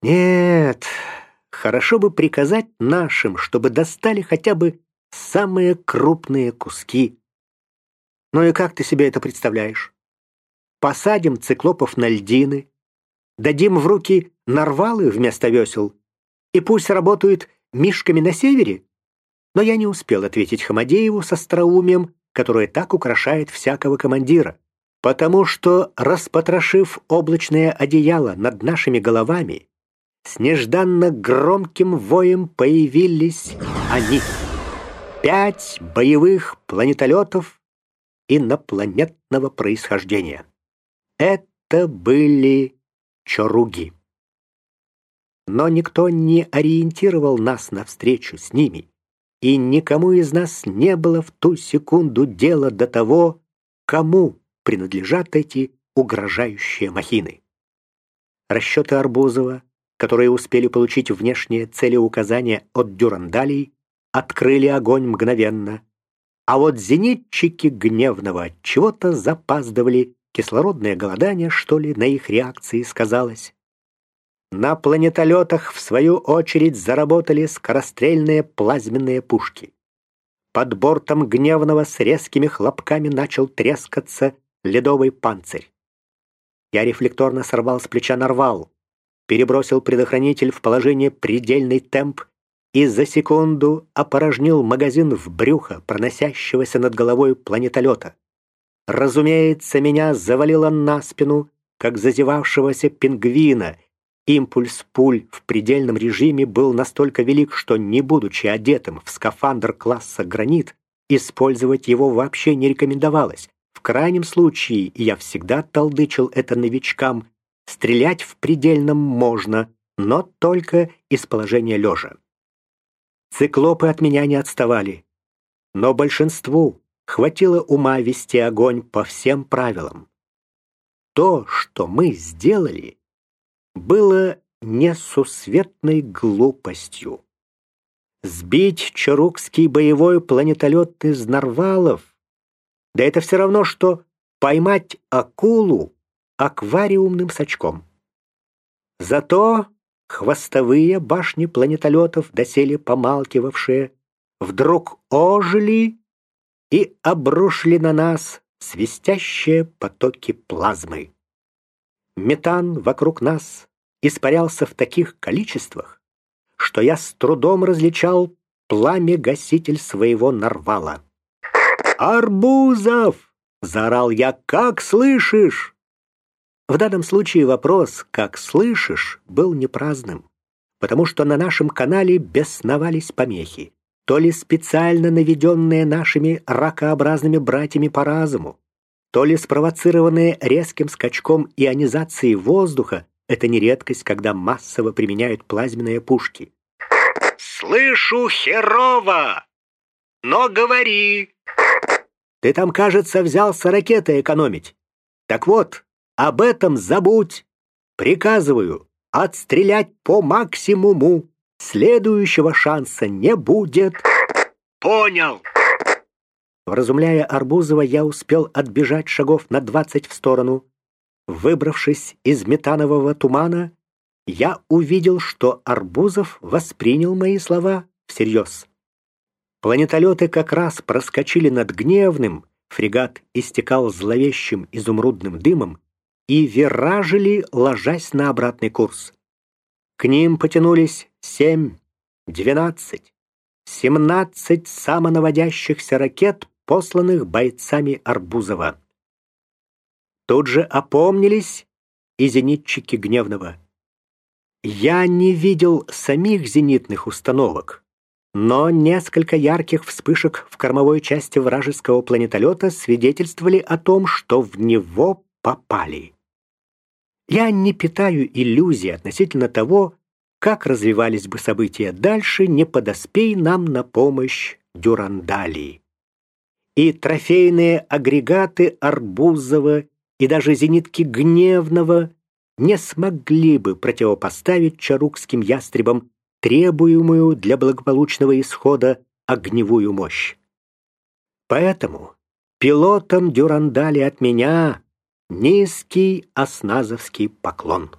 Нет, хорошо бы приказать нашим, чтобы достали хотя бы самые крупные куски. Ну и как ты себе это представляешь? Посадим циклопов на льдины, дадим в руки нарвалы вместо весел, и пусть работают мишками на севере? Но я не успел ответить Хамадееву со остроумием, которое так украшает всякого командира, потому что, распотрошив облачное одеяло над нашими головами, с нежданно громким воем появились они. Пять боевых планетолетов инопланетного происхождения. Это были чоруги. Но никто не ориентировал нас навстречу с ними, и никому из нас не было в ту секунду дела до того, кому принадлежат эти угрожающие махины. Расчеты Арбузова, которые успели получить внешние целеуказания от дюрандалей, открыли огонь мгновенно. А вот зенитчики гневного чего-то запаздывали, кислородное голодание, что ли, на их реакции сказалось. На планетолетах, в свою очередь, заработали скорострельные плазменные пушки. Под бортом гневного с резкими хлопками начал трескаться ледовый панцирь. Я рефлекторно сорвал с плеча нарвал перебросил предохранитель в положение предельный темп и за секунду опорожнил магазин в брюхо проносящегося над головой планетолета. Разумеется, меня завалило на спину, как зазевавшегося пингвина. Импульс пуль в предельном режиме был настолько велик, что, не будучи одетым в скафандр класса «Гранит», использовать его вообще не рекомендовалось. В крайнем случае, я всегда толдычил это новичкам, Стрелять в предельном можно, но только из положения лежа. Циклопы от меня не отставали, но большинству хватило ума вести огонь по всем правилам. То, что мы сделали, было несусветной глупостью. Сбить чарукский боевой планетолет из Нарвалов, да это все равно, что поймать акулу аквариумным сачком. Зато хвостовые башни планетолетов, доселе помалкивавшие, вдруг ожили и обрушили на нас свистящие потоки плазмы. Метан вокруг нас испарялся в таких количествах, что я с трудом различал пламя-гаситель своего нарвала. «Арбузов!» — заорал я. «Как слышишь?» В данном случае вопрос «как слышишь» был непраздным, потому что на нашем канале бесновались помехи, то ли специально наведенные нашими ракообразными братьями по разуму, то ли спровоцированные резким скачком ионизации воздуха, это не редкость, когда массово применяют плазменные пушки. «Слышу херово! Но говори!» «Ты там, кажется, взялся ракеты экономить. Так вот, об этом забудь. Приказываю отстрелять по максимуму. Следующего шанса не будет. Понял. Вразумляя Арбузова, я успел отбежать шагов на двадцать в сторону. Выбравшись из метанового тумана, я увидел, что Арбузов воспринял мои слова всерьез. Планетолеты как раз проскочили над гневным, фрегат истекал зловещим изумрудным дымом, и виражили, ложась на обратный курс. К ним потянулись семь, двенадцать, семнадцать самонаводящихся ракет, посланных бойцами Арбузова. Тут же опомнились и зенитчики Гневного. Я не видел самих зенитных установок, но несколько ярких вспышек в кормовой части вражеского планетолета свидетельствовали о том, что в него попали. Я не питаю иллюзий относительно того, как развивались бы события дальше, не подоспей нам на помощь Дюрандалии. И трофейные агрегаты Арбузова и даже зенитки Гневного не смогли бы противопоставить чарукским ястребам требуемую для благополучного исхода огневую мощь. Поэтому пилотам Дюрандали от меня Низкий осназовский поклон.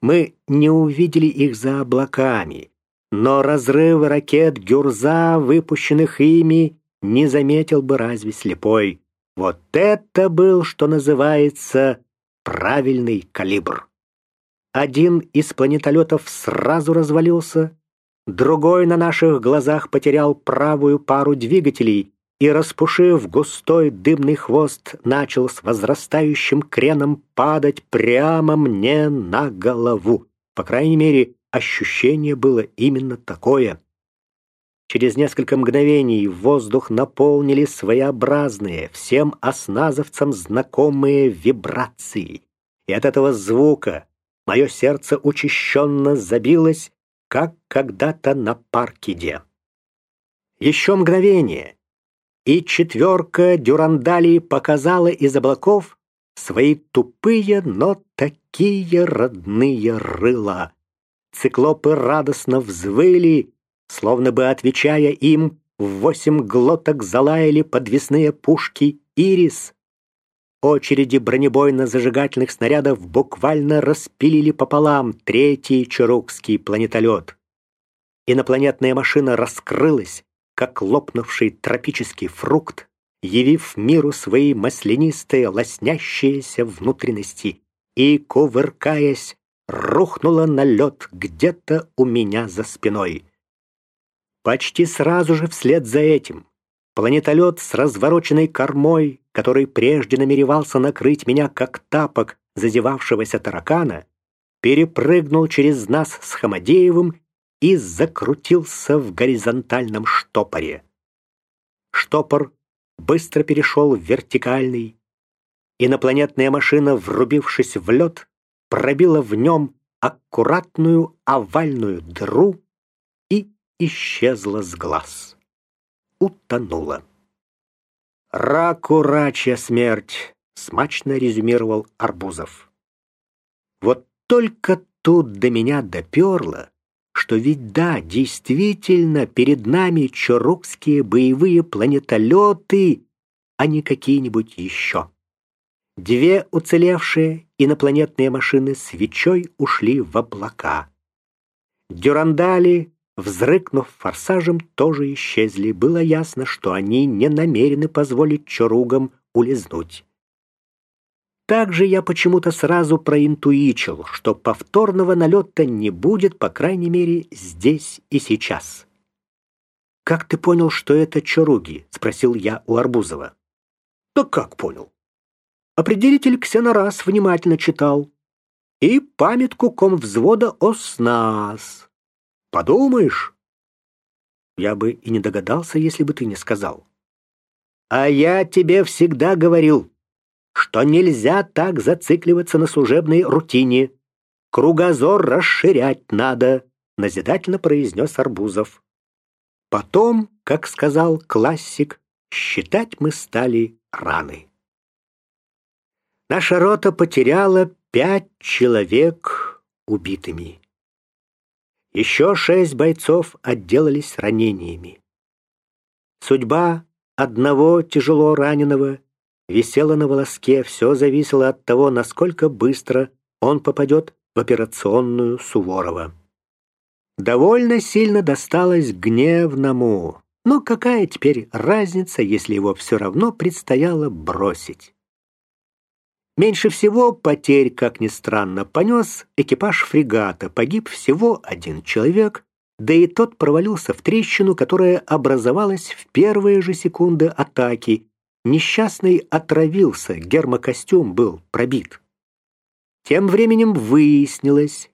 Мы не увидели их за облаками, но разрывы ракет Гюрза, выпущенных ими, не заметил бы разве слепой. Вот это был, что называется, правильный калибр. Один из планетолетов сразу развалился, другой на наших глазах потерял правую пару двигателей и, распушив густой дымный хвост, начал с возрастающим креном падать прямо мне на голову. По крайней мере, ощущение было именно такое. Через несколько мгновений воздух наполнили своеобразные, всем осназовцам знакомые вибрации. И от этого звука мое сердце учащенно забилось, как когда-то на паркиде. Еще мгновение, и четверка дюрандалей показала из облаков свои тупые, но такие родные рыла. Циклопы радостно взвыли, словно бы отвечая им, в восемь глоток залаяли подвесные пушки «Ирис». Очереди бронебойно-зажигательных снарядов буквально распилили пополам третий чарукский планетолет. Инопланетная машина раскрылась, как лопнувший тропический фрукт, явив миру свои маслянистые, лоснящиеся внутренности, и, кувыркаясь, рухнула на лед где-то у меня за спиной. Почти сразу же вслед за этим планетолет с развороченной кормой, который прежде намеревался накрыть меня как тапок зазевавшегося таракана, перепрыгнул через нас с Хамадеевым и закрутился в горизонтальном штопоре. Штопор быстро перешел в вертикальный. Инопланетная машина, врубившись в лед, пробила в нем аккуратную овальную дыру и исчезла с глаз. Утонула. «Ракурачья смерть!» — смачно резюмировал Арбузов. Вот только тут до меня доперло, что ведь да, действительно, перед нами чорокские боевые планетолеты, а не какие-нибудь еще. Две уцелевшие инопланетные машины свечой ушли в облака. Дюрандали, взрыкнув форсажем, тоже исчезли. Было ясно, что они не намерены позволить чоругам улизнуть. Также я почему-то сразу проинтуичил, что повторного налета не будет, по крайней мере, здесь и сейчас. «Как ты понял, что это чоруги?» — спросил я у Арбузова. «Да как понял?» Определитель ксенорас внимательно читал. И памятку комвзвода ОСНАС. Подумаешь? Я бы и не догадался, если бы ты не сказал. А я тебе всегда говорил, что нельзя так зацикливаться на служебной рутине. Кругозор расширять надо, назидательно произнес Арбузов. Потом, как сказал классик, считать мы стали раны. Наша рота потеряла пять человек убитыми. Еще шесть бойцов отделались ранениями. Судьба одного тяжело раненого висела на волоске, все зависело от того, насколько быстро он попадет в операционную Суворова. Довольно сильно досталось гневному, но какая теперь разница, если его все равно предстояло бросить? Меньше всего потерь, как ни странно, понес экипаж фрегата, погиб всего один человек, да и тот провалился в трещину, которая образовалась в первые же секунды атаки, Несчастный отравился, гермокостюм был пробит. Тем временем выяснилось,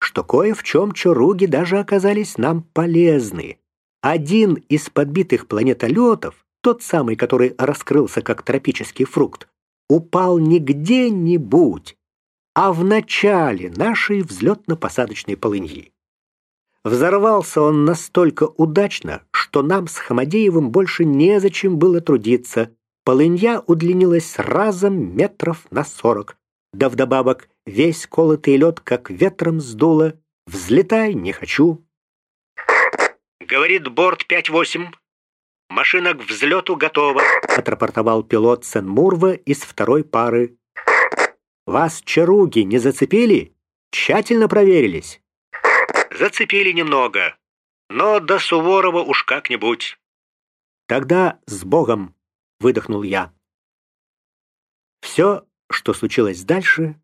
что кое в чем чоруги даже оказались нам полезны. Один из подбитых планетолетов, тот самый, который раскрылся как тропический фрукт, упал не где-нибудь, а в начале нашей взлетно-посадочной полыньи. Взорвался он настолько удачно, что нам с Хамадеевым больше незачем было трудиться. Полынья удлинилась разом метров на сорок. Да вдобавок весь колотый лед как ветром сдуло. Взлетай не хочу. «Говорит борт 5-8. Машина к взлету готова», — отрапортовал пилот Сен-Мурва из второй пары. «Вас чаруги не зацепили?» Тщательно проверились. Зацепили немного, но до Суворова уж как-нибудь. Тогда с Богом, выдохнул я. Все, что случилось дальше,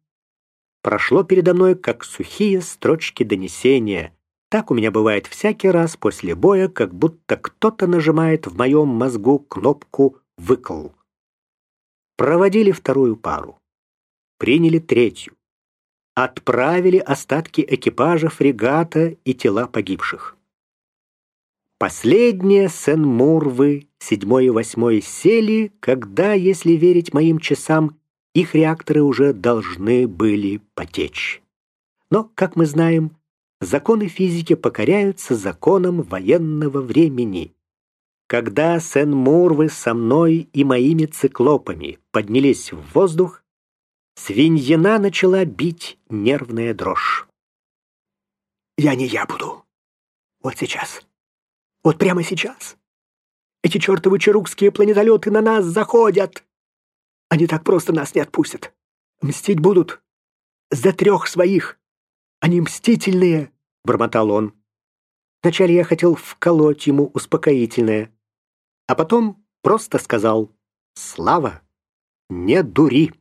прошло передо мной как сухие строчки донесения. Так у меня бывает всякий раз после боя, как будто кто-то нажимает в моем мозгу кнопку «выкл». Проводили вторую пару. Приняли третью. Отправили остатки экипажа фрегата и тела погибших. Последние Сен-Мурвы, седьмой и восьмой, сели, когда, если верить моим часам, их реакторы уже должны были потечь. Но, как мы знаем, законы физики покоряются законам военного времени. Когда Сен-Мурвы со мной и моими циклопами поднялись в воздух, свиньина начала бить нервная дрожь. «Я не я буду. Вот сейчас. Вот прямо сейчас. Эти чертовы чарукские планетолеты на нас заходят. Они так просто нас не отпустят. Мстить будут. За трех своих. Они мстительные», — бормотал он. Вначале я хотел вколоть ему успокоительное, а потом просто сказал «Слава, не дури».